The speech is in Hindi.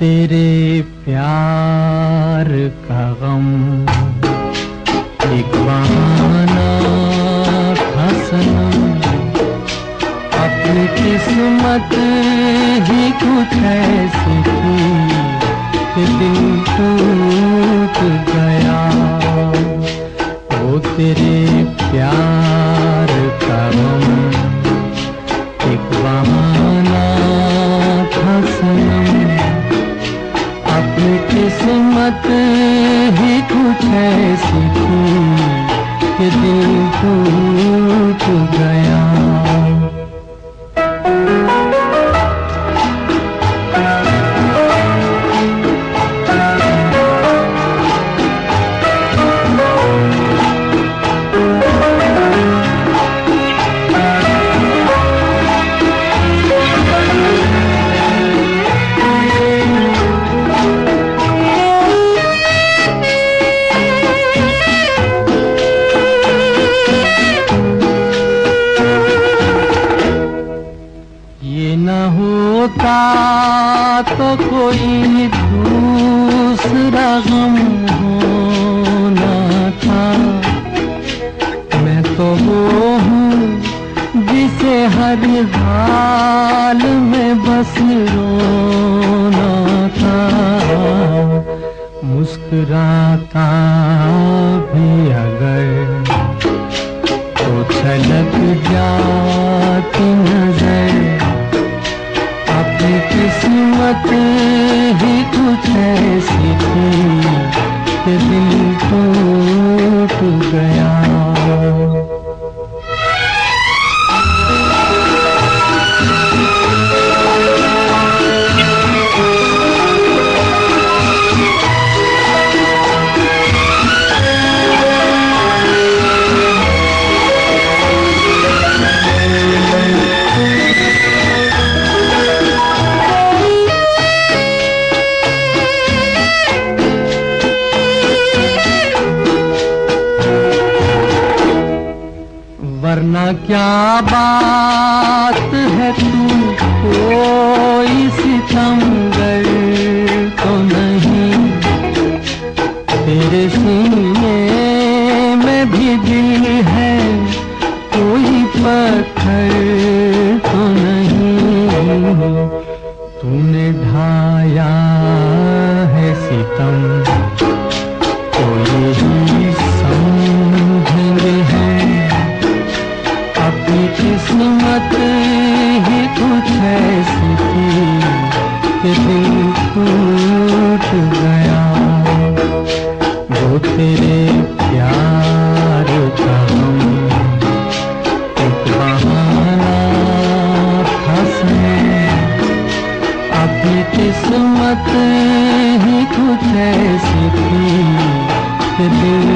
तेरे प्यार का गम। एक बहाना सनम अपनी किस्मत ही कुछ ऐसी थी दिल टूट किस्मत ही कुछ ऐसी थी कि दिल टूट ये न होता तो कोई दूसरा गम होना टूट गया। क्या बात है तू कोई सितमगर तो नहीं? तेरे सीने में भी दिल है, कोई पत्थर दिल टूट गया। वो तेरे प्यार का गम एक बहाना सनम अपनी किस्मत ही कुछ ऐसी थी दिल